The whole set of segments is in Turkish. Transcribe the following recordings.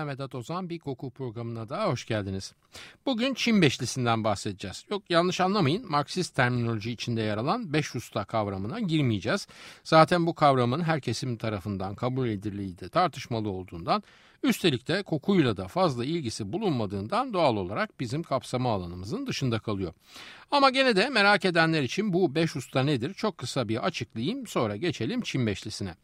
ben Vedat Ozan bir koku programına da hoş geldiniz. Bugün Çin beşlisinden bahsedeceğiz. Yok yanlış anlamayın Marksist terminoloji içinde yer alan beş usta kavramına girmeyeceğiz. Zaten bu kavramın her kesim tarafından kabul edildiği de tartışmalı olduğundan üstelik de kokuyla da fazla ilgisi bulunmadığından doğal olarak bizim kapsama alanımızın dışında kalıyor. Ama gene de merak edenler için bu beş usta nedir çok kısa bir açıklayayım sonra geçelim Çin beşlisine.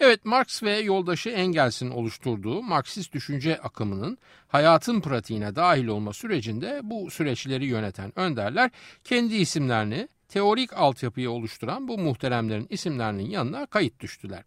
Evet Marx ve yoldaşı Engels'in oluşturduğu Marksist düşünce akımının hayatın pratiğine dahil olma sürecinde bu süreçleri yöneten önderler kendi isimlerini teorik altyapıyı oluşturan bu muhteremlerin isimlerinin yanına kayıt düştüler.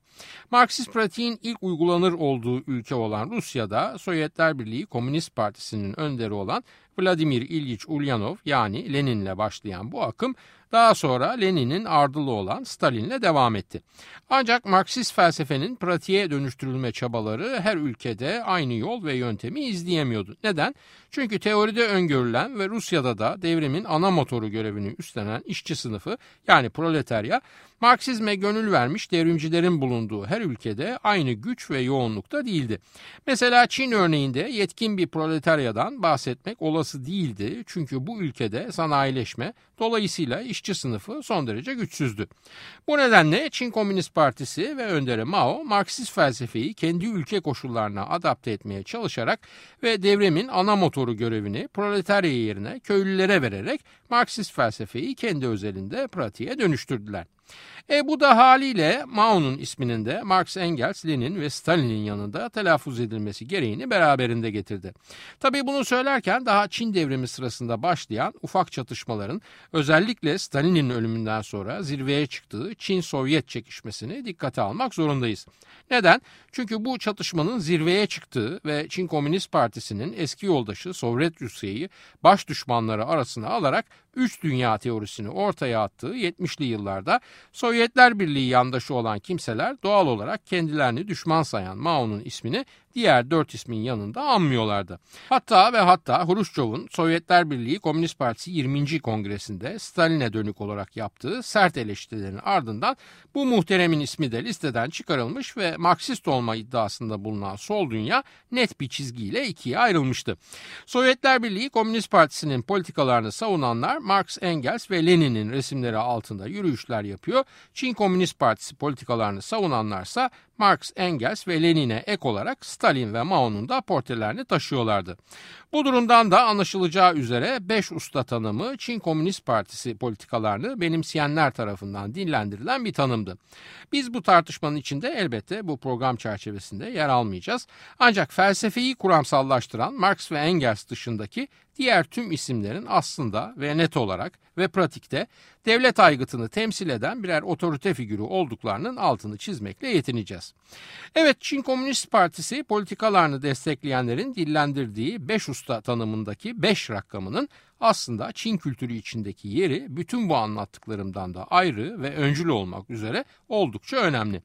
Marksist pratiğin ilk uygulanır olduğu ülke olan Rusya'da Sovyetler Birliği Komünist Partisi'nin önderi olan Vladimir İlyich Ulyanov yani Lenin'le başlayan bu akım daha sonra Lenin'in ardılı olan Stalin'le devam etti. Ancak Marksist felsefenin pratiğe dönüştürülme çabaları her ülkede aynı yol ve yöntemi izleyemiyordu. Neden? Çünkü teoride öngörülen ve Rusya'da da devrimin ana motoru görevini üstlenen işçi sınıfı yani proletarya Marksizme gönül vermiş devrimcilerin bulunduğu her ülkede aynı güç ve yoğunlukta değildi. Mesela Çin örneğinde yetkin bir proletaryadan bahsetmek olası değildi. Çünkü bu ülkede sanayileşme dolayısıyla işçi sınıfı son derece güçsüzdü. Bu nedenle Çin Komünist Partisi ve önderi Mao Marksist felsefeyi kendi ülke koşullarına adapte etmeye çalışarak ve devrimin ana motoru görevini proletarya yerine köylülere vererek Marksist felsefeyi kendi özelinde pratiğe dönüştürdüler. E bu da haliyle Mao'nun isminin de Marx, Engels, Lenin ve Stalin'in yanında telaffuz edilmesi gereğini beraberinde getirdi. Tabi bunu söylerken daha Çin devrimi sırasında başlayan ufak çatışmaların özellikle Stalin'in ölümünden sonra zirveye çıktığı Çin-Sovyet çekişmesini dikkate almak zorundayız. Neden? Çünkü bu çatışmanın zirveye çıktığı ve Çin Komünist Partisi'nin eski yoldaşı Sovyet Rusya'yı baş düşmanları arasına alarak üç dünya teorisini ortaya attığı 70'li yıllarda Sovyetler Birliği yandaşı olan kimseler doğal olarak kendilerini düşman sayan Mao'nun ismini diğer dört ismin yanında anmıyorlardı. Hatta ve hatta Hruşçov'un Sovyetler Birliği Komünist Partisi 20. Kongresinde Stalin'e dönük olarak yaptığı sert eleştirilerin ardından bu muhteremin ismi de listeden çıkarılmış ve Marksist olma iddiasında bulunan sol dünya net bir çizgiyle ikiye ayrılmıştı. Sovyetler Birliği Komünist Partisi'nin politikalarını savunanlar Marx, Engels ve Lenin'in resimleri altında yürüyüşler yapıyor. Çin Komünist Partisi politikalarını savunanlarsa Marx, Engels ve Lenin'e ek olarak Stalin ve Mao'nun da portrelerini taşıyorlardı. Bu durumdan da anlaşılacağı üzere 5 usta tanımı Çin Komünist Partisi politikalarını benimseyenler tarafından dillendirilen bir tanımdı. Biz bu tartışmanın içinde elbette bu program çerçevesinde yer almayacağız. Ancak felsefeyi kuramsallaştıran Marx ve Engels dışındaki diğer tüm isimlerin aslında ve net olarak ve pratikte devlet aygıtını temsil eden birer otorite figürü olduklarının altını çizmekle yetineceğiz. Evet Çin Komünist Partisi politikalarını destekleyenlerin dillendirdiği 5 usta tanımındaki 5 rakamının aslında Çin kültürü içindeki yeri bütün bu anlattıklarımdan da ayrı ve öncül olmak üzere oldukça önemli.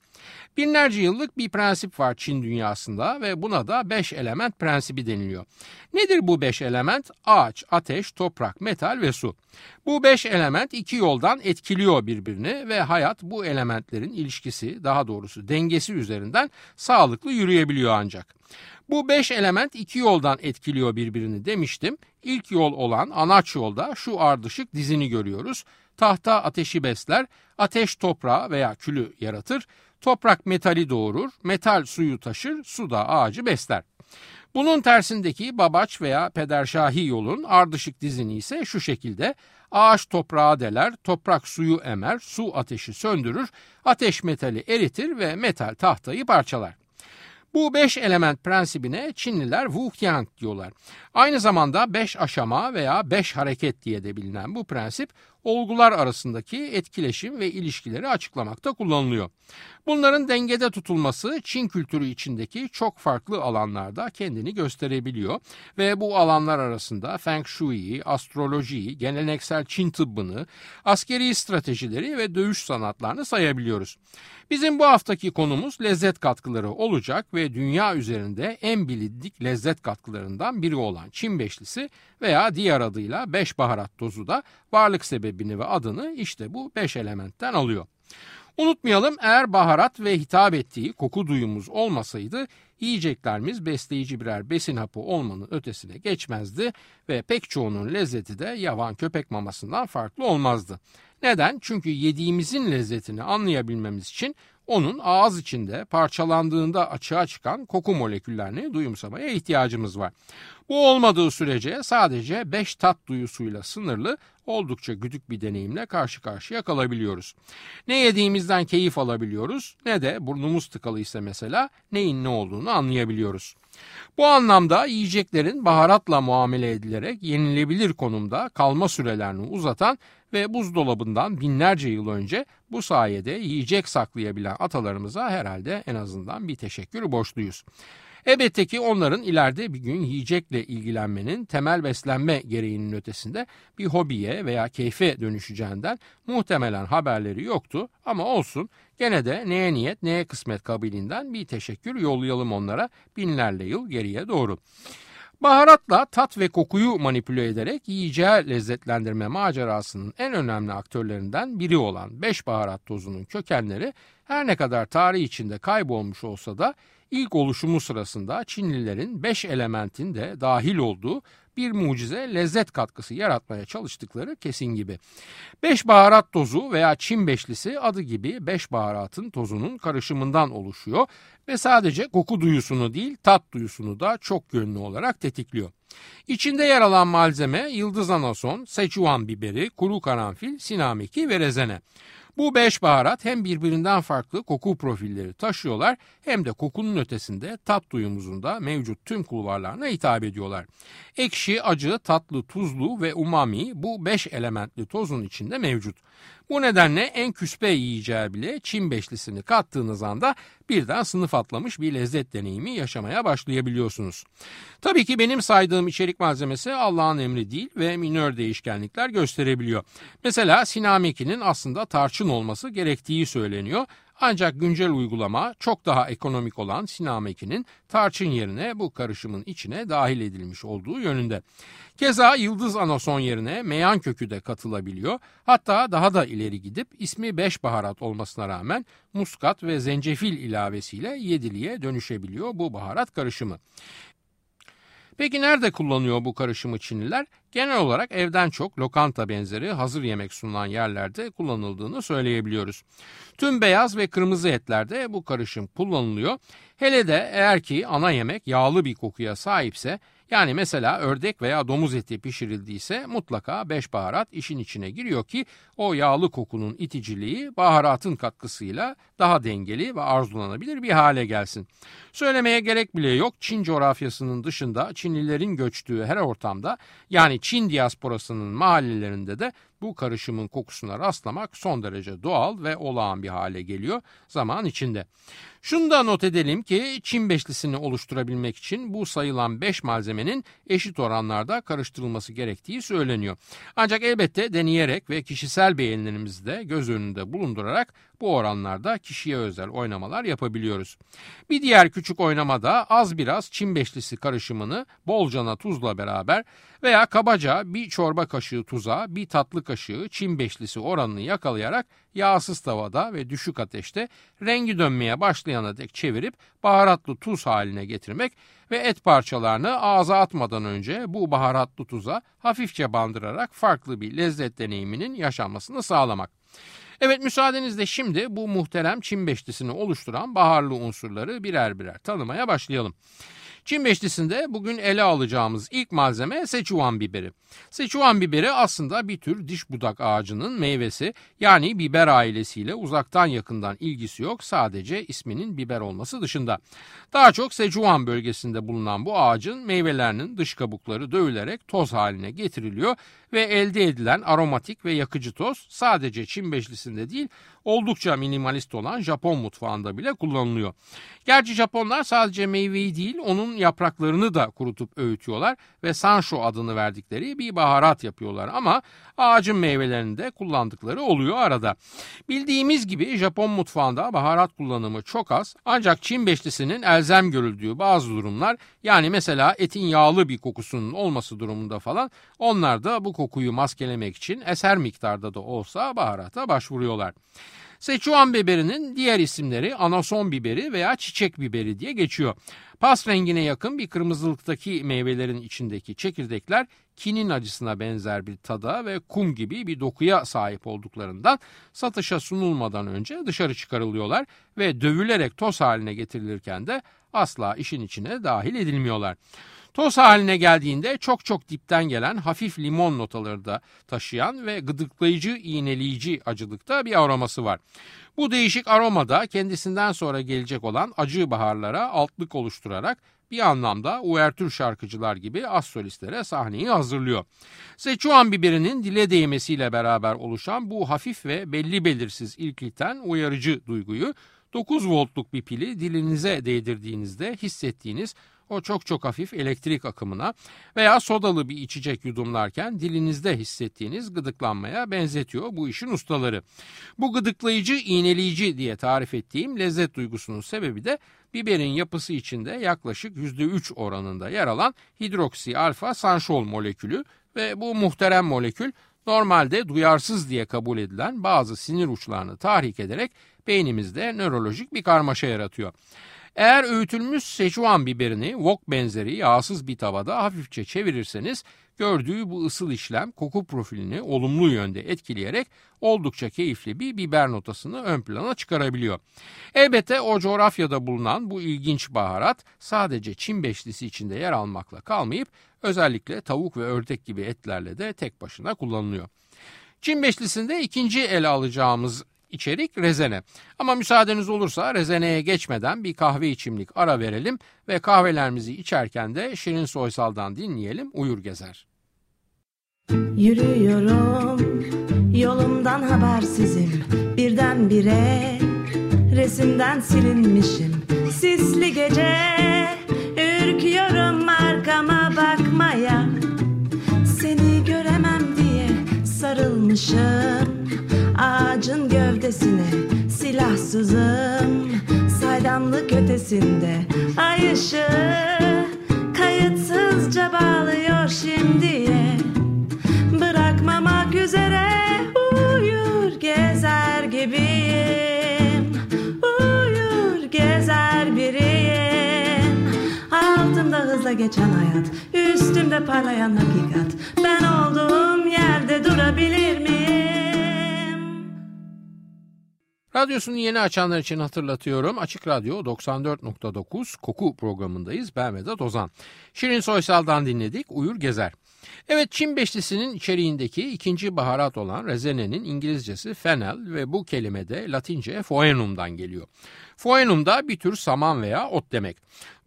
Binlerce yıllık bir prensip var Çin dünyasında ve buna da beş element prensibi deniliyor. Nedir bu beş element? Ağaç, ateş, toprak, metal ve su. Bu beş element iki yoldan etkiliyor birbirini ve hayat bu elementlerin ilişkisi daha doğrusu dengesi üzerinden sağlıklı yürüyebiliyor ancak. Bu beş element iki yoldan etkiliyor birbirini demiştim. İlk yol olan anaç yolda şu ardışık dizini görüyoruz. Tahta ateşi besler, ateş toprağı veya külü yaratır, toprak metali doğurur, metal suyu taşır, su da ağacı besler. Bunun tersindeki babaç veya pederşahi yolun ardışık dizini ise şu şekilde ağaç toprağa deler, toprak suyu emer, su ateşi söndürür, ateş metali eritir ve metal tahtayı parçalar. Bu beş element prensibine Çinliler Wuqiang diyorlar. Aynı zamanda beş aşama veya beş hareket diye de bilinen bu prensip olgular arasındaki etkileşim ve ilişkileri açıklamakta kullanılıyor. Bunların dengede tutulması Çin kültürü içindeki çok farklı alanlarda kendini gösterebiliyor ve bu alanlar arasında Feng Shui'yi, astrolojiyi, geleneksel Çin tıbbını, askeri stratejileri ve dövüş sanatlarını sayabiliyoruz. Bizim bu haftaki konumuz lezzet katkıları olacak ve dünya üzerinde en bilindik lezzet katkılarından biri olan Çin beşlisi veya diğer adıyla beş baharat tozu da varlık sebebini ve adını işte bu beş elementten alıyor. Unutmayalım eğer baharat ve hitap ettiği koku duyumuz olmasaydı yiyeceklerimiz besleyici birer besin hapı olmanın ötesine geçmezdi ve pek çoğunun lezzeti de yavan köpek mamasından farklı olmazdı. Neden? Çünkü yediğimizin lezzetini anlayabilmemiz için onun ağız içinde parçalandığında açığa çıkan koku moleküllerini duyumsamaya ihtiyacımız var. Bu olmadığı sürece sadece 5 tat duyusuyla sınırlı oldukça güdük bir deneyimle karşı karşıya kalabiliyoruz. Ne yediğimizden keyif alabiliyoruz ne de burnumuz tıkalıysa mesela neyin ne olduğunu anlayabiliyoruz. Bu anlamda yiyeceklerin baharatla muamele edilerek yenilebilir konumda kalma sürelerini uzatan ve buzdolabından binlerce yıl önce bu sayede yiyecek saklayabilen atalarımıza herhalde en azından bir teşekkür borçluyuz. Elbette ki onların ileride bir gün yiyecekle ilgilenmenin temel beslenme gereğinin ötesinde bir hobiye veya keyfe dönüşeceğinden muhtemelen haberleri yoktu ama olsun gene de neye niyet neye kısmet kabilinden bir teşekkür yollayalım onlara binlerle yıl geriye doğru. Baharatla tat ve kokuyu manipüle ederek yiyeceği lezzetlendirme macerasının en önemli aktörlerinden biri olan 5 baharat tozunun kökenleri her ne kadar tarih içinde kaybolmuş olsa da ilk oluşumu sırasında Çinlilerin 5 elementin de dahil olduğu bir mucize lezzet katkısı yaratmaya çalıştıkları kesin gibi. Beş baharat tozu veya Çin beşlisi adı gibi beş baharatın tozunun karışımından oluşuyor ve sadece koku duyusunu değil tat duyusunu da çok yönlü olarak tetikliyor. İçinde yer alan malzeme yıldız anason, Szechuan biberi, kuru karanfil, sinameki ve rezene. Bu beş baharat hem birbirinden farklı koku profilleri taşıyorlar hem de kokunun ötesinde tat duyumuzun da mevcut tüm kulvarlarına hitap ediyorlar. Ekşi, acı, tatlı, tuzlu ve umami bu beş elementli tozun içinde mevcut. Bu nedenle en küspe yiyeceği bile Çin beşlisini kattığınız anda birden sınıf atlamış bir lezzet deneyimi yaşamaya başlayabiliyorsunuz. Tabii ki benim saydığım içerik malzemesi Allah'ın emri değil ve minör değişkenlikler gösterebiliyor. Mesela Sinamiki'nin aslında tarçın olması gerektiği söyleniyor ancak güncel uygulama çok daha ekonomik olan Sinameki'nin tarçın yerine bu karışımın içine dahil edilmiş olduğu yönünde. Keza yıldız anason yerine meyan kökü de katılabiliyor. Hatta daha da ileri gidip ismi beş baharat olmasına rağmen muskat ve zencefil ilavesiyle yediliğe dönüşebiliyor bu baharat karışımı. Peki nerede kullanıyor bu karışımı Çinliler? Genel olarak evden çok lokanta benzeri hazır yemek sunulan yerlerde kullanıldığını söyleyebiliyoruz. Tüm beyaz ve kırmızı etlerde bu karışım kullanılıyor. Hele de eğer ki ana yemek yağlı bir kokuya sahipse yani mesela ördek veya domuz eti pişirildiyse mutlaka 5 baharat işin içine giriyor ki o yağlı kokunun iticiliği baharatın katkısıyla daha dengeli ve arzulanabilir bir hale gelsin. Söylemeye gerek bile yok Çin coğrafyasının dışında Çinlilerin göçtüğü her ortamda yani Çin diasporasının mahallelerinde de bu karışımın kokusuna rastlamak son derece doğal ve olağan bir hale geliyor zaman içinde. Şunu da not edelim ki Çin beşlisini oluşturabilmek için bu sayılan 5 malzemenin eşit oranlarda karıştırılması gerektiği söyleniyor. Ancak elbette deneyerek ve kişisel beğenilerimizi de göz önünde bulundurarak bu oranlarda kişiye özel oynamalar yapabiliyoruz. Bir diğer küçük oynamada az biraz Çin beşlisi karışımını bolcana tuzla beraber veya kabaca bir çorba kaşığı tuza bir tatlı kaşığı Çin beşlisi oranını yakalayarak yağsız tavada ve düşük ateşte rengi dönmeye başlayana dek çevirip baharatlı tuz haline getirmek ve et parçalarını ağza atmadan önce bu baharatlı tuza hafifçe bandırarak farklı bir lezzet deneyiminin yaşanmasını sağlamak. Evet müsaadenizle şimdi bu muhterem Çin beşlisini oluşturan baharlı unsurları birer birer tanımaya başlayalım. Çin beşlisinde bugün ele alacağımız ilk malzeme Sichuan biberi. Sichuan biberi aslında bir tür diş budak ağacının meyvesi yani biber ailesiyle uzaktan yakından ilgisi yok sadece isminin biber olması dışında. Daha çok Sichuan bölgesinde bulunan bu ağacın meyvelerinin dış kabukları dövülerek toz haline getiriliyor ve elde edilen aromatik ve yakıcı toz sadece Çin beşlisinde değil oldukça minimalist olan Japon mutfağında bile kullanılıyor. Gerçi Japonlar sadece meyveyi değil onun yapraklarını da kurutup öğütüyorlar ve sansho adını verdikleri bir baharat yapıyorlar ama ağacın meyvelerini de kullandıkları oluyor arada. Bildiğimiz gibi Japon mutfağında baharat kullanımı çok az ancak Çin beşlisinin elzem görüldüğü bazı durumlar yani mesela etin yağlı bir kokusunun olması durumunda falan onlar da bu kokuyu maskelemek için eser miktarda da olsa baharata başvuruyorlar. Seçuan biberinin diğer isimleri anason biberi veya çiçek biberi diye geçiyor. Pas rengine yakın bir kırmızılıktaki meyvelerin içindeki çekirdekler kinin acısına benzer bir tada ve kum gibi bir dokuya sahip olduklarından satışa sunulmadan önce dışarı çıkarılıyorlar ve dövülerek toz haline getirilirken de asla işin içine dahil edilmiyorlar. Toz haline geldiğinde çok çok dipten gelen hafif limon notaları da taşıyan ve gıdıklayıcı, iğneleyici acılıkta bir aroması var. Bu değişik aromada kendisinden sonra gelecek olan acı baharlara altlık oluşturarak bir anlamda uvertür şarkıcılar gibi az solistlere sahneyi hazırlıyor. Seçuan biberinin dile değmesiyle beraber oluşan bu hafif ve belli belirsiz ilkliten uyarıcı duyguyu 9 voltluk bir pili dilinize değdirdiğinizde hissettiğiniz o çok çok hafif elektrik akımına veya sodalı bir içecek yudumlarken dilinizde hissettiğiniz gıdıklanmaya benzetiyor bu işin ustaları. Bu gıdıklayıcı, iğneleyici diye tarif ettiğim lezzet duygusunun sebebi de biberin yapısı içinde yaklaşık %3 oranında yer alan hidroksi alfa sanşol molekülü ve bu muhterem molekül normalde duyarsız diye kabul edilen bazı sinir uçlarını tahrik ederek beynimizde nörolojik bir karmaşa yaratıyor. Eğer öğütülmüş Szechuan biberini wok benzeri yağsız bir tavada hafifçe çevirirseniz gördüğü bu ısıl işlem koku profilini olumlu yönde etkileyerek oldukça keyifli bir biber notasını ön plana çıkarabiliyor. Elbette o coğrafyada bulunan bu ilginç baharat sadece Çin beşlisi içinde yer almakla kalmayıp özellikle tavuk ve ördek gibi etlerle de tek başına kullanılıyor. Çin beşlisinde ikinci ele alacağımız içerik rezene. Ama müsaadeniz olursa rezeneye geçmeden bir kahve içimlik ara verelim ve kahvelerimizi içerken de Şirin Soysal'dan dinleyelim Uyur Gezer. Yürüyorum yolumdan habersizim birdenbire resimden silinmişim sisli gece ürküyorum arkama bakmaya seni göremem diye sarılmışım gövdesine silahsızım saydamlık ötesinde. Ay ışığı kayıtsızca bağlıyor şimdiye. Bırakmamak üzere uyur gezer gibiyim. Uyur gezer biriyim. Altımda hızla geçen hayat üstümde parlayan hakikat. Ben olduğum yerde durabilir miyim Radyosunu yeni açanlar için hatırlatıyorum. Açık Radyo 94.9 Koku programındayız. Ben Vedat Ozan. Şirin Soysal'dan dinledik. Uyur Gezer. Evet Çin beşlisinin içeriğindeki ikinci baharat olan rezenenin İngilizcesi fennel ve bu kelime de Latince foenum'dan geliyor. Foenum da bir tür saman veya ot demek.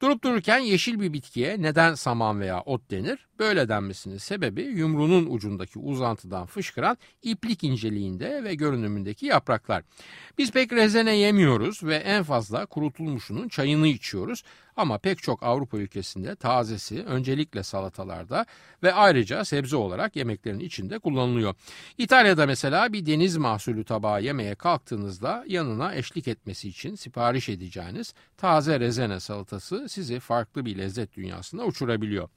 Durup dururken yeşil bir bitkiye neden saman veya ot denir? Böyle denmesinin sebebi yumruğunun ucundaki uzantıdan fışkıran iplik inceliğinde ve görünümündeki yapraklar. Biz pek rezene yemiyoruz ve en fazla kurutulmuşunun çayını içiyoruz. Ama pek çok Avrupa ülkesinde tazesi öncelikle salatalarda ve ayrıca sebze olarak yemeklerin içinde kullanılıyor. İtalya'da mesela bir deniz mahsulü tabağı yemeye kalktığınızda yanına eşlik etmesi için sipariş edeceğiniz taze rezene salatası sizi farklı bir lezzet dünyasına uçurabiliyor.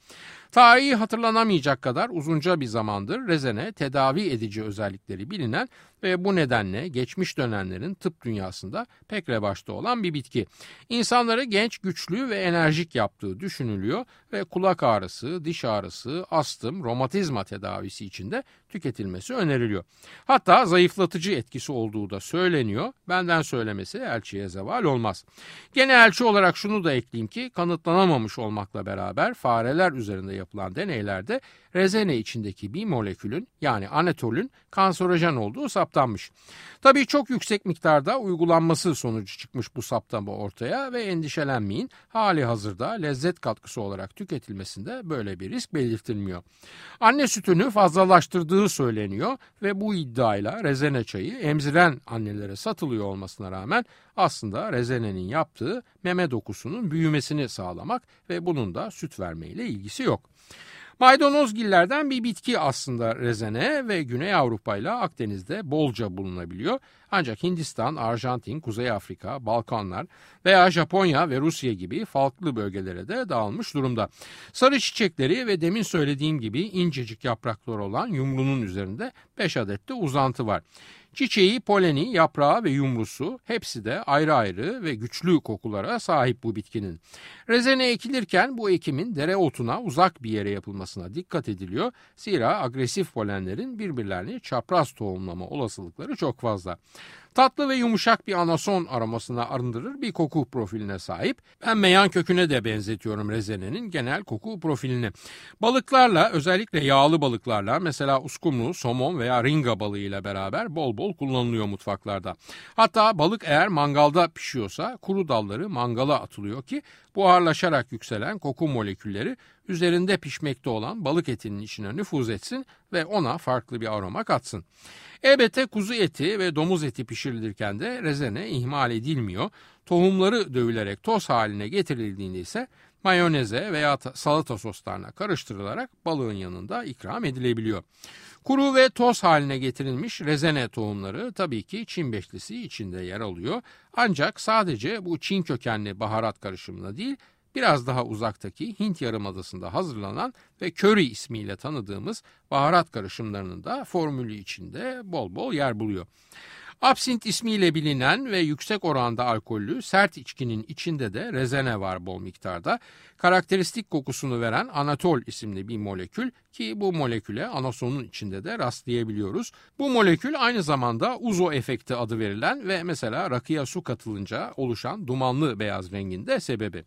Tarihi hatırlanamayacak kadar uzunca bir zamandır rezene tedavi edici özellikleri bilinen ve bu nedenle geçmiş dönemlerin tıp dünyasında pek revaçta olan bir bitki. İnsanları genç, güçlü ve enerjik yaptığı düşünülüyor ve kulak ağrısı, diş ağrısı, astım, romatizma tedavisi için de tüketilmesi öneriliyor. Hatta zayıflatıcı etkisi olduğu da söyleniyor. Benden söylemesi elçiye zeval olmaz. Gene elçi olarak şunu da ekleyeyim ki kanıtlanamamış olmakla beraber fareler üzerinde yapılan deneylerde rezene içindeki bir molekülün yani anetolün kanserojen olduğu saptanmış. Tabii çok yüksek miktarda uygulanması sonucu çıkmış bu saptama ortaya ve endişelenmeyin hali hazırda lezzet katkısı olarak tüketilmesinde böyle bir risk belirtilmiyor. Anne sütünü fazlalaştırdığı söyleniyor ve bu iddiayla rezene çayı emziren annelere satılıyor olmasına rağmen aslında rezenenin yaptığı meme dokusunun büyümesini sağlamak ve bunun da süt vermeyle ilgisi yok. Maydanozgillerden bir bitki aslında rezene ve Güney Avrupa ile Akdeniz'de bolca bulunabiliyor. Ancak Hindistan, Arjantin, Kuzey Afrika, Balkanlar veya Japonya ve Rusya gibi farklı bölgelere de dağılmış durumda. Sarı çiçekleri ve demin söylediğim gibi incecik yaprakları olan yumrunun üzerinde 5 adet de uzantı var. Çiçeği, poleni, yaprağı ve yumrusu hepsi de ayrı ayrı ve güçlü kokulara sahip bu bitkinin. Rezene ekilirken bu ekimin dereotuna uzak bir yere yapılmasına dikkat ediliyor. Zira agresif polenlerin birbirlerini çapraz tohumlama olasılıkları çok fazla. Tatlı ve yumuşak bir anason aromasına arındırır bir koku profiline sahip. Ben meyan köküne de benzetiyorum rezenenin genel koku profilini. Balıklarla özellikle yağlı balıklarla mesela uskumru, somon veya ringa balığıyla beraber bol bol kullanılıyor mutfaklarda. Hatta balık eğer mangalda pişiyorsa kuru dalları mangala atılıyor ki buharlaşarak yükselen koku molekülleri üzerinde pişmekte olan balık etinin içine nüfuz etsin ve ona farklı bir aroma katsın. Elbette kuzu eti ve domuz eti pişirilirken de rezene ihmal edilmiyor. Tohumları dövülerek toz haline getirildiğinde ise mayoneze veya salata soslarına karıştırılarak balığın yanında ikram edilebiliyor. Kuru ve toz haline getirilmiş rezene tohumları tabii ki Çin beşlisi içinde yer alıyor. Ancak sadece bu Çin kökenli baharat karışımına değil, biraz daha uzaktaki Hint Yarımadası'nda hazırlanan ve köri ismiyle tanıdığımız baharat karışımlarının da formülü içinde bol bol yer buluyor. Absint ismiyle bilinen ve yüksek oranda alkollü sert içkinin içinde de rezene var bol miktarda. Karakteristik kokusunu veren anatol isimli bir molekül ki bu moleküle anasonun içinde de rastlayabiliyoruz. Bu molekül aynı zamanda uzo efekti adı verilen ve mesela rakıya su katılınca oluşan dumanlı beyaz renginde sebebi.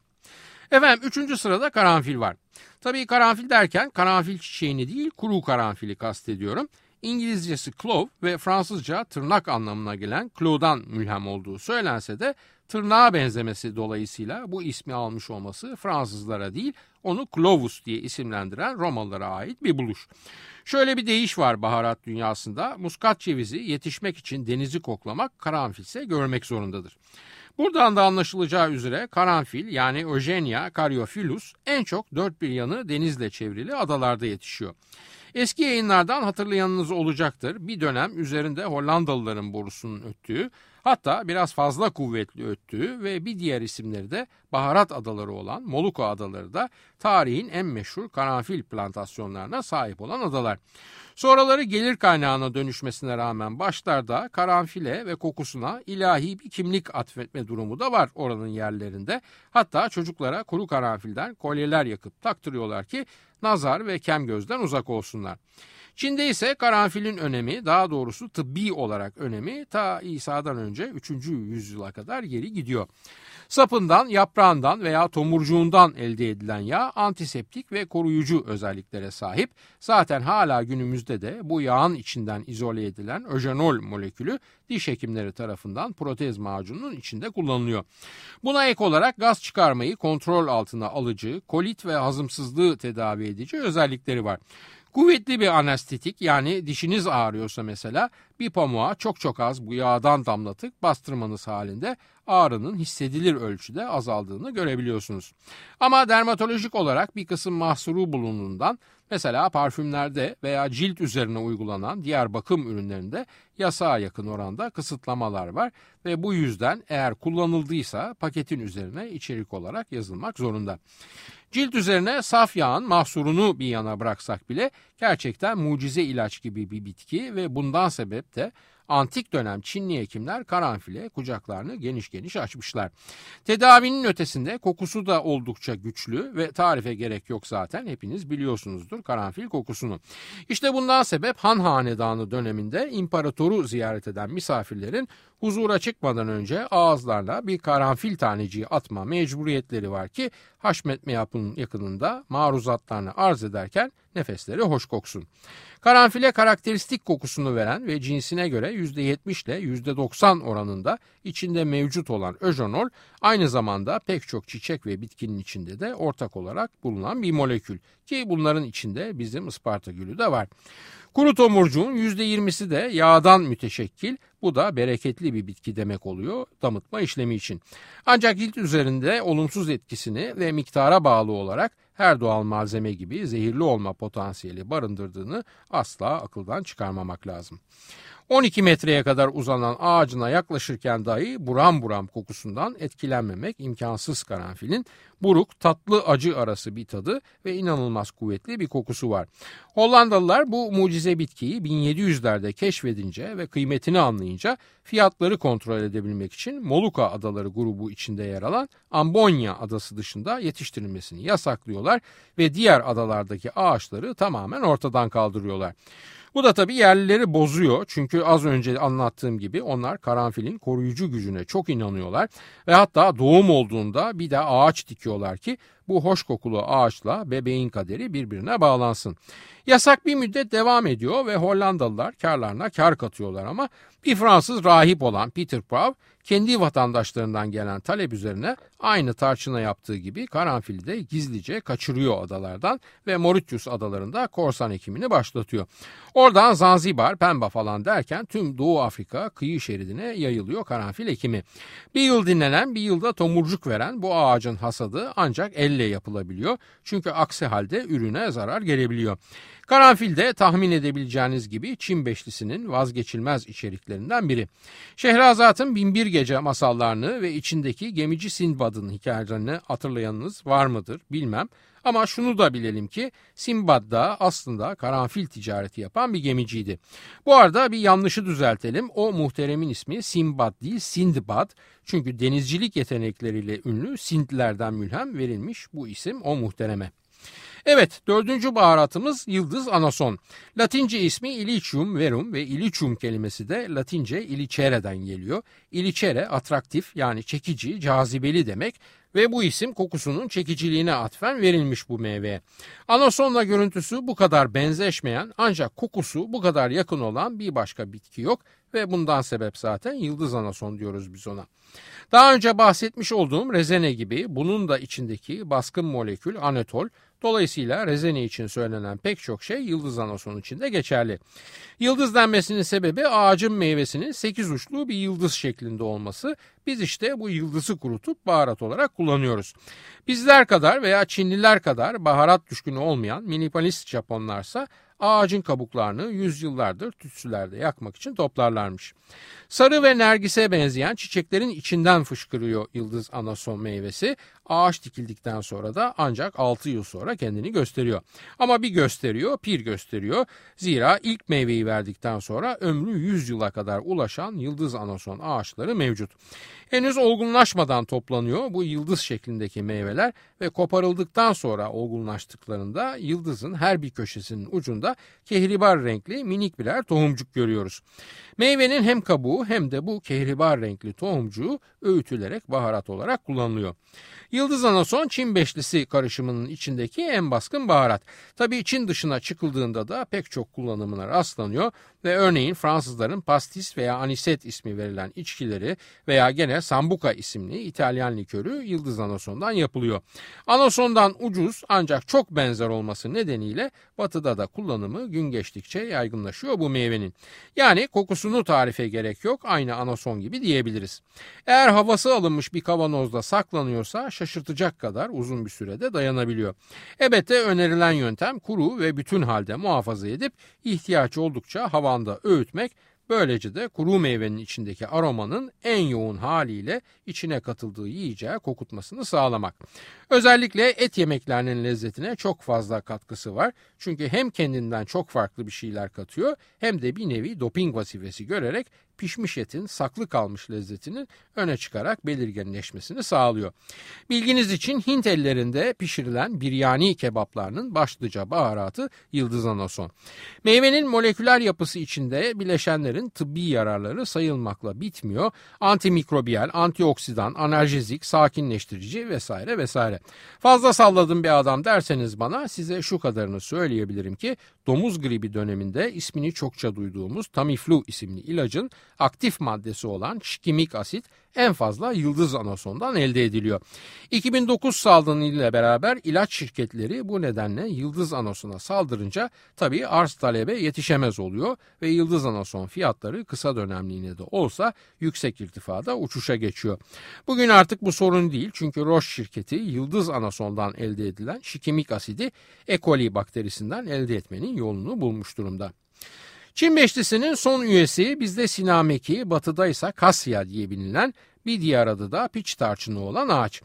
Efendim üçüncü sırada karanfil var. Tabii karanfil derken karanfil çiçeğini değil kuru karanfili kastediyorum. İngilizcesi clove ve Fransızca tırnak anlamına gelen clove'dan mülhem olduğu söylense de tırnağa benzemesi dolayısıyla bu ismi almış olması Fransızlara değil onu Clovus diye isimlendiren Romalılara ait bir buluş. Şöyle bir deyiş var baharat dünyasında muskat cevizi yetişmek için denizi koklamak karanfilse görmek zorundadır. Buradan da anlaşılacağı üzere karanfil yani Eugenia caryophyllus en çok dört bir yanı denizle çevrili adalarda yetişiyor. Eski yayınlardan hatırlayanınız olacaktır. Bir dönem üzerinde Hollandalıların borusunun öttüğü, hatta biraz fazla kuvvetli öttüğü ve bir diğer isimleri de baharat adaları olan Moluko adaları da tarihin en meşhur karanfil plantasyonlarına sahip olan adalar. Sonraları gelir kaynağına dönüşmesine rağmen başlarda karanfile ve kokusuna ilahi bir kimlik atfetme durumu da var oranın yerlerinde. Hatta çocuklara kuru karanfilden kolyeler yakıp taktırıyorlar ki nazar ve kem gözden uzak olsunlar. Çin'de ise karanfilin önemi daha doğrusu tıbbi olarak önemi ta İsa'dan önce 3. yüzyıla kadar geri gidiyor. Sapından, yaprağından veya tomurcuğundan elde edilen yağ antiseptik ve koruyucu özelliklere sahip. Zaten hala günümüzde de bu yağın içinden izole edilen öjenol molekülü diş hekimleri tarafından protez macununun içinde kullanılıyor. Buna ek olarak gaz çıkarmayı kontrol altına alıcı, kolit ve hazımsızlığı tedavi edici özellikleri var. Kuvvetli bir anestetik yani dişiniz ağrıyorsa mesela bir pamuğa çok çok az bu yağdan damlatıp bastırmanız halinde ağrının hissedilir ölçüde azaldığını görebiliyorsunuz. Ama dermatolojik olarak bir kısım mahsuru bulunduğundan mesela parfümlerde veya cilt üzerine uygulanan diğer bakım ürünlerinde yasağa yakın oranda kısıtlamalar var ve bu yüzden eğer kullanıldıysa paketin üzerine içerik olarak yazılmak zorunda. Cilt üzerine saf yağın mahsurunu bir yana bıraksak bile gerçekten mucize ilaç gibi bir bitki ve bundan sebep de antik dönem Çinli hekimler karanfile kucaklarını geniş geniş açmışlar. Tedavinin ötesinde kokusu da oldukça güçlü ve tarife gerek yok zaten hepiniz biliyorsunuzdur karanfil kokusunu. İşte bundan sebep Han Hanedanı döneminde imparatoru ziyaret eden misafirlerin huzura çıkmadan önce ağızlarına bir karanfil taneciği atma mecburiyetleri var ki Haşmet Meyap'ın yakınında maruzatlarını arz ederken nefesleri hoş koksun. Karanfile karakteristik kokusunu veren ve cinsine göre %70 ile %90 oranında içinde mevcut olan öjonol aynı zamanda pek çok çiçek ve bitkinin içinde de ortak olarak bulunan bir molekül ki bunların içinde bizim Isparta gülü de var. Kuru tomurcuğun %20'si de yağdan müteşekkil. Bu da bereketli bir bitki demek oluyor damıtma işlemi için. Ancak cilt üzerinde olumsuz etkisini ve miktara bağlı olarak her doğal malzeme gibi zehirli olma potansiyeli barındırdığını asla akıldan çıkarmamak lazım. 12 metreye kadar uzanan ağacına yaklaşırken dahi buram buram kokusundan etkilenmemek imkansız karanfilin buruk, tatlı, acı arası bir tadı ve inanılmaz kuvvetli bir kokusu var. Hollandalılar bu mucize bitkiyi 1700'lerde keşfedince ve kıymetini anlayınca fiyatları kontrol edebilmek için Moluka Adaları grubu içinde yer alan Ambonya adası dışında yetiştirilmesini yasaklıyorlar ve diğer adalardaki ağaçları tamamen ortadan kaldırıyorlar. Bu da tabii yerlileri bozuyor. Çünkü az önce anlattığım gibi onlar karanfilin koruyucu gücüne çok inanıyorlar. Ve hatta doğum olduğunda bir de ağaç dikiyorlar ki bu hoş kokulu ağaçla bebeğin kaderi birbirine bağlansın. Yasak bir müddet devam ediyor ve Hollandalılar karlarına kar katıyorlar ama bir Fransız rahip olan Peter Prav kendi vatandaşlarından gelen talep üzerine aynı tarçına yaptığı gibi karanfili de gizlice kaçırıyor adalardan ve Mauritius adalarında korsan ekimini başlatıyor. Oradan Zanzibar, Pemba falan derken tüm Doğu Afrika kıyı şeridine yayılıyor karanfil ekimi. Bir yıl dinlenen bir yılda tomurcuk veren bu ağacın hasadı ancak elle yapılabiliyor. Çünkü aksi halde ürüne zarar gelebiliyor. Karanfil de tahmin edebileceğiniz gibi Çin beşlisinin vazgeçilmez içeriklerinden biri. Şehrazat'ın Binbir Gece masallarını ve içindeki gemici Sinbad'ın hikayelerini hatırlayanınız var mıdır bilmem. Ama şunu da bilelim ki Simbad da aslında karanfil ticareti yapan bir gemiciydi. Bu arada bir yanlışı düzeltelim. O muhteremin ismi Simbad değil Sindbad. Çünkü denizcilik yetenekleriyle ünlü Sindlerden mülhem verilmiş bu isim o muhtereme. Evet dördüncü baharatımız yıldız anason. Latince ismi ilicium verum ve ilicium kelimesi de Latince ilicere'den geliyor. Ilicere atraktif yani çekici, cazibeli demek ve bu isim kokusunun çekiciliğine atfen verilmiş bu meyveye. Anasonla görüntüsü bu kadar benzeşmeyen ancak kokusu bu kadar yakın olan bir başka bitki yok ve bundan sebep zaten yıldız anason diyoruz biz ona. Daha önce bahsetmiş olduğum rezene gibi bunun da içindeki baskın molekül anetol Dolayısıyla rezene için söylenen pek çok şey yıldız anasonu için de geçerli. Yıldız denmesinin sebebi ağacın meyvesinin 8 uçlu bir yıldız şeklinde olması. Biz işte bu yıldızı kurutup baharat olarak kullanıyoruz. Bizler kadar veya Çinliler kadar baharat düşkünü olmayan minimalist Japonlarsa ağacın kabuklarını yüzyıllardır tütsülerde yakmak için toplarlarmış. Sarı ve nergise benzeyen çiçeklerin içinden fışkırıyor yıldız anason meyvesi. Ağaç dikildikten sonra da ancak 6 yıl sonra kendini gösteriyor. Ama bir gösteriyor, pir gösteriyor. Zira ilk meyveyi verdikten sonra ömrü 100 yıla kadar ulaşan yıldız anason ağaçları mevcut. Henüz olgunlaşmadan toplanıyor bu yıldız şeklindeki meyveler ve koparıldıktan sonra olgunlaştıklarında yıldızın her bir köşesinin ucunda kehribar renkli minik birer tohumcuk görüyoruz. Meyvenin hem kabuğu hem de bu kehribar renkli tohumcuğu öğütülerek baharat olarak kullanılıyor. Yıldız anason Çin beşlisi karışımının içindeki en baskın baharat. Tabii Çin dışına çıkıldığında da pek çok kullanımına rastlanıyor ve örneğin Fransızların pastis veya aniset ismi verilen içkileri veya gene sambuca isimli İtalyan likörü yıldız anasondan yapılıyor. Anasondan ucuz ancak çok benzer olması nedeniyle batıda da kullanımı gün geçtikçe yaygınlaşıyor bu meyvenin. Yani kokusunu tarife gerek yok aynı anason gibi diyebiliriz. Eğer havası alınmış bir kavanozda saklanıyorsa şaşırtacak kadar uzun bir sürede dayanabiliyor. Elbette önerilen yöntem kuru ve bütün halde muhafaza edip ihtiyaç oldukça havanda öğütmek Böylece de kuru meyvenin içindeki aromanın en yoğun haliyle içine katıldığı yiyeceği kokutmasını sağlamak. Özellikle et yemeklerinin lezzetine çok fazla katkısı var. Çünkü hem kendinden çok farklı bir şeyler katıyor hem de bir nevi doping vazifesi görerek pişmiş etin saklı kalmış lezzetinin öne çıkarak belirginleşmesini sağlıyor. Bilginiz için Hint ellerinde pişirilen biryani kebaplarının başlıca baharatı yıldız anason. Meyvenin moleküler yapısı içinde bileşenlerin tıbbi yararları sayılmakla bitmiyor. Antimikrobiyal, antioksidan, analjezik, sakinleştirici vesaire vesaire. Fazla salladım bir adam derseniz bana size şu kadarını söyleyebilirim ki domuz gribi döneminde ismini çokça duyduğumuz Tamiflu isimli ilacın aktif maddesi olan şikimik asit en fazla yıldız anasondan elde ediliyor. 2009 salgını ile beraber ilaç şirketleri bu nedenle yıldız anasona saldırınca tabii arz talebe yetişemez oluyor ve yıldız anason fiyatları kısa dönemliğine de olsa yüksek irtifada uçuşa geçiyor. Bugün artık bu sorun değil çünkü Roche şirketi yıldız anasondan elde edilen şikimik asidi E. coli bakterisinden elde etmenin yolunu bulmuş durumda. Çin beşlisinin son üyesi bizde sinameki, batıda ise kasya diye bilinen bir diğer adı da piç tarçını olan ağaç.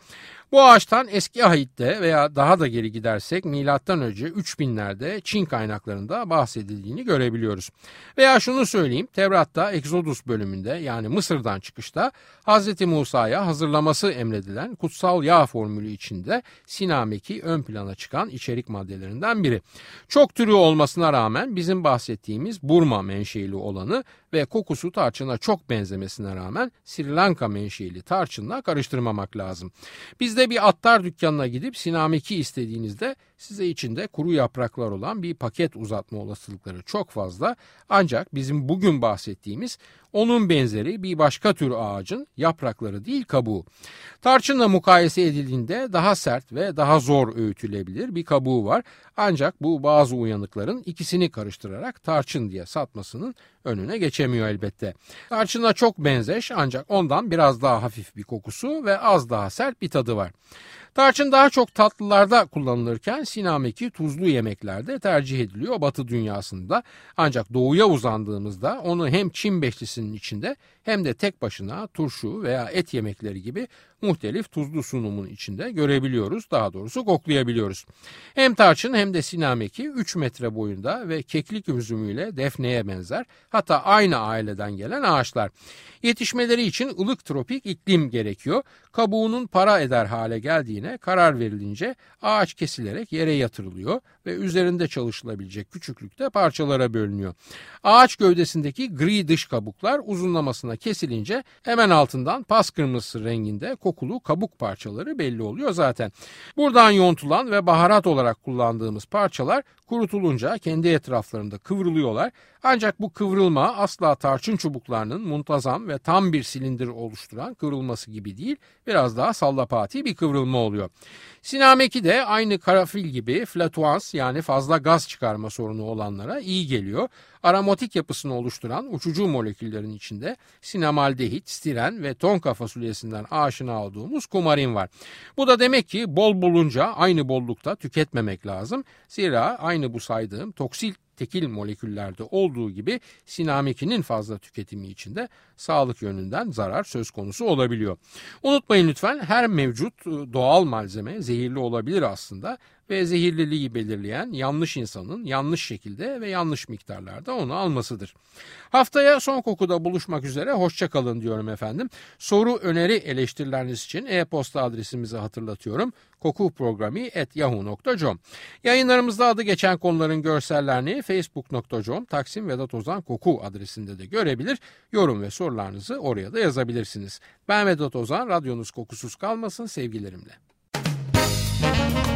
Bu ağaçtan eski ahitte veya daha da geri gidersek milattan önce 3000'lerde Çin kaynaklarında bahsedildiğini görebiliyoruz. Veya şunu söyleyeyim Tevrat'ta Exodus bölümünde yani Mısır'dan çıkışta Hz. Musa'ya hazırlaması emredilen kutsal yağ formülü içinde sinameki ön plana çıkan içerik maddelerinden biri. Çok türü olmasına rağmen bizim bahsettiğimiz Burma menşeili olanı ve kokusu tarçına çok benzemesine rağmen Sri Lanka menşeili tarçınla karıştırmamak lazım. Bizde bir attar dükkanına gidip sinameki istediğinizde size içinde kuru yapraklar olan bir paket uzatma olasılıkları çok fazla. Ancak bizim bugün bahsettiğimiz onun benzeri bir başka tür ağacın yaprakları değil kabuğu. Tarçınla mukayese edildiğinde daha sert ve daha zor öğütülebilir bir kabuğu var. Ancak bu bazı uyanıkların ikisini karıştırarak tarçın diye satmasının önüne geçemiyor elbette. Tarçına çok benzeş ancak ondan biraz daha hafif bir kokusu ve az daha sert bir tadı var. Tarçın daha çok tatlılarda kullanılırken sinameki tuzlu yemeklerde tercih ediliyor batı dünyasında. Ancak doğuya uzandığımızda onu hem Çin beşlisinin içinde hem de tek başına turşu veya et yemekleri gibi muhtelif tuzlu sunumun içinde görebiliyoruz. Daha doğrusu koklayabiliyoruz. Hem tarçın hem de sinameki 3 metre boyunda ve keklik üzümüyle defneye benzer. Hatta aynı aileden gelen ağaçlar. Yetişmeleri için ılık tropik iklim gerekiyor. Kabuğunun para eder hale geldiğine karar verilince ağaç kesilerek yere yatırılıyor ve üzerinde çalışılabilecek küçüklükte parçalara bölünüyor. Ağaç gövdesindeki gri dış kabuklar uzunlamasına kesilince hemen altından pas kırmızısı renginde kokulu kabuk parçaları belli oluyor zaten. Buradan yontulan ve baharat olarak kullandığımız parçalar kurutulunca kendi etraflarında kıvrılıyorlar. Ancak bu kıvrılma asla tarçın çubuklarının muntazam ve tam bir silindir oluşturan kıvrılması gibi değil, biraz daha sallapati bir kıvrılma oluyor. Sinameki de aynı karafil gibi flatuans yani fazla gaz çıkarma sorunu olanlara iyi geliyor. Aromatik yapısını oluşturan uçucu moleküllerin içinde sinamaldehit, stiren ve tonka fasulyesinden aşina olduğumuz kumarin var. Bu da demek ki bol bulunca aynı bollukta tüketmemek lazım. Zira aynı bu saydığım toksil tekil moleküllerde olduğu gibi sinamekinin fazla tüketimi içinde sağlık yönünden zarar söz konusu olabiliyor. Unutmayın lütfen her mevcut ıı, doğal malzeme zehirli olabilir aslında ve zehirliliği belirleyen yanlış insanın yanlış şekilde ve yanlış miktarlarda onu almasıdır. Haftaya son kokuda buluşmak üzere hoşçakalın diyorum efendim. Soru, öneri, eleştirileriniz için e-posta adresimizi hatırlatıyorum. kokuprogrami.yahoo.com Yayınlarımızda adı geçen konuların görsellerini facebook.com Taksim Vedat Ozan Koku adresinde de görebilir. Yorum ve sorularınızı oraya da yazabilirsiniz. Ben Vedat Ozan, radyonuz kokusuz kalmasın sevgilerimle.